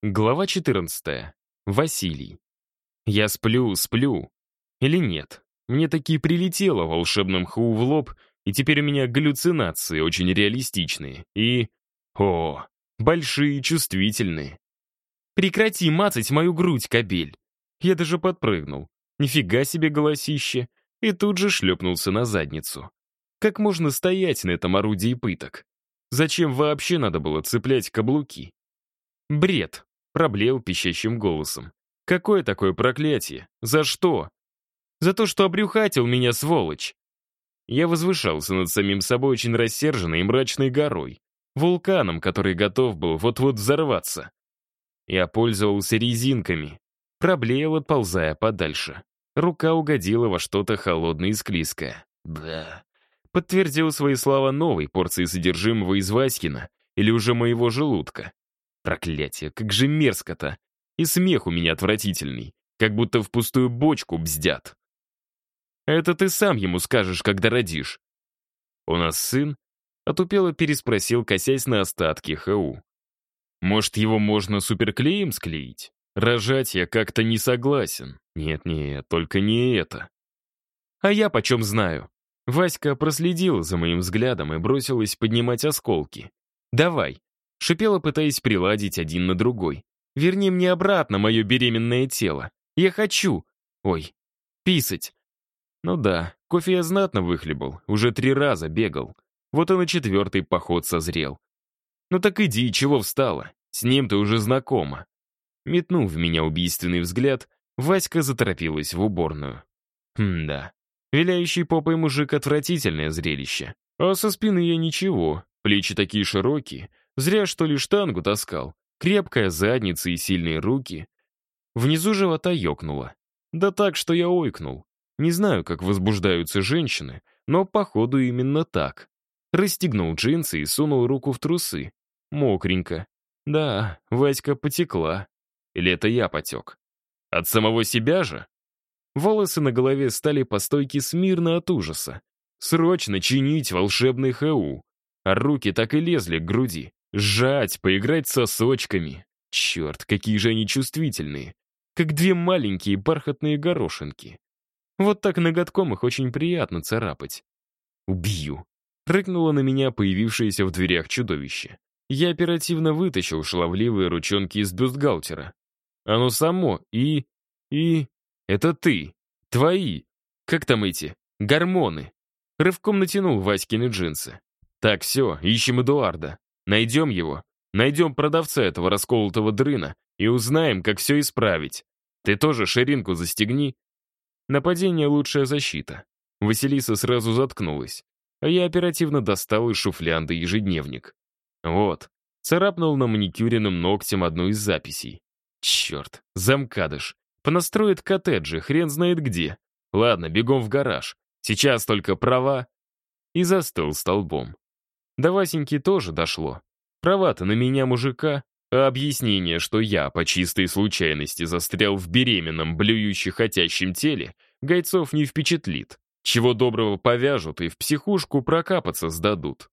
Глава 14. Василий. Я сплю, сплю. Или нет? Мне таки прилетело волшебным ху в лоб, и теперь у меня галлюцинации очень реалистичные. И... О, большие чувствительные. Прекрати мацать мою грудь, кобель. Я даже подпрыгнул. Нифига себе голосище. И тут же шлепнулся на задницу. Как можно стоять на этом орудии пыток? Зачем вообще надо было цеплять каблуки? Бред. Проблеял пищащим голосом. «Какое такое проклятие? За что?» «За то, что обрюхатил меня, сволочь!» Я возвышался над самим собой очень рассерженной и мрачной горой, вулканом, который готов был вот-вот взорваться. Я пользовался резинками, проблеял, отползая подальше. Рука угодила во что-то холодное и склизкое. Да. Подтвердил свои слова новой порции содержимого из Васькина или уже моего желудка. Проклятие, как же мерзко-то. И смех у меня отвратительный, как будто в пустую бочку бздят. Это ты сам ему скажешь, когда родишь. У нас сын? Отупело переспросил, косясь на остатки ХУ. Может, его можно суперклеем склеить? Рожать я как-то не согласен. Нет-нет, только не это. А я почем знаю? Васька проследила за моим взглядом и бросилась поднимать осколки. «Давай, Шипела, пытаясь приладить один на другой. «Верни мне обратно мое беременное тело. Я хочу! Ой, писать!» Ну да, кофе я знатно выхлебал, уже три раза бегал. Вот и на четвертый поход созрел. «Ну так иди, чего встала? С ним ты уже знакома». Метнув в меня убийственный взгляд, Васька заторопилась в уборную. Хм, да. Виляющий попой мужик — отвратительное зрелище. А со спины я ничего, плечи такие широкие, Зря, что ли, штангу таскал. Крепкая задница и сильные руки. Внизу живота ёкнуло. Да так, что я ойкнул. Не знаю, как возбуждаются женщины, но походу именно так. Расстегнул джинсы и сунул руку в трусы. Мокренько. Да, Васька потекла. Или это я потек? От самого себя же? Волосы на голове стали по стойке смирно от ужаса. Срочно чинить волшебный ХУ. А руки так и лезли к груди. Сжать, поиграть сосочками. Черт, какие же они чувствительные. Как две маленькие бархатные горошинки. Вот так ноготком их очень приятно царапать. Убью. Рыкнуло на меня появившееся в дверях чудовище. Я оперативно вытащил шаловливые ручонки из бюстгальтера. Оно само и... и... Это ты. Твои. Как там эти? Гормоны. Рывком натянул Васькины джинсы. Так, все, ищем Эдуарда. Найдем его, найдем продавца этого расколотого дрына и узнаем, как все исправить. Ты тоже ширинку застегни. Нападение — лучшая защита. Василиса сразу заткнулась, а я оперативно достал из шуфлянды ежедневник. Вот, царапнул на маникюренным ногтем одну из записей. Черт, замкадыш. Понастроит коттеджи, хрен знает где. Ладно, бегом в гараж. Сейчас только права. И застыл столбом. До Васеньки тоже дошло. Права-то на меня мужика, а объяснение, что я по чистой случайности застрял в беременном, блююще хотящем теле, гайцов не впечатлит. Чего доброго повяжут и в психушку прокапаться сдадут.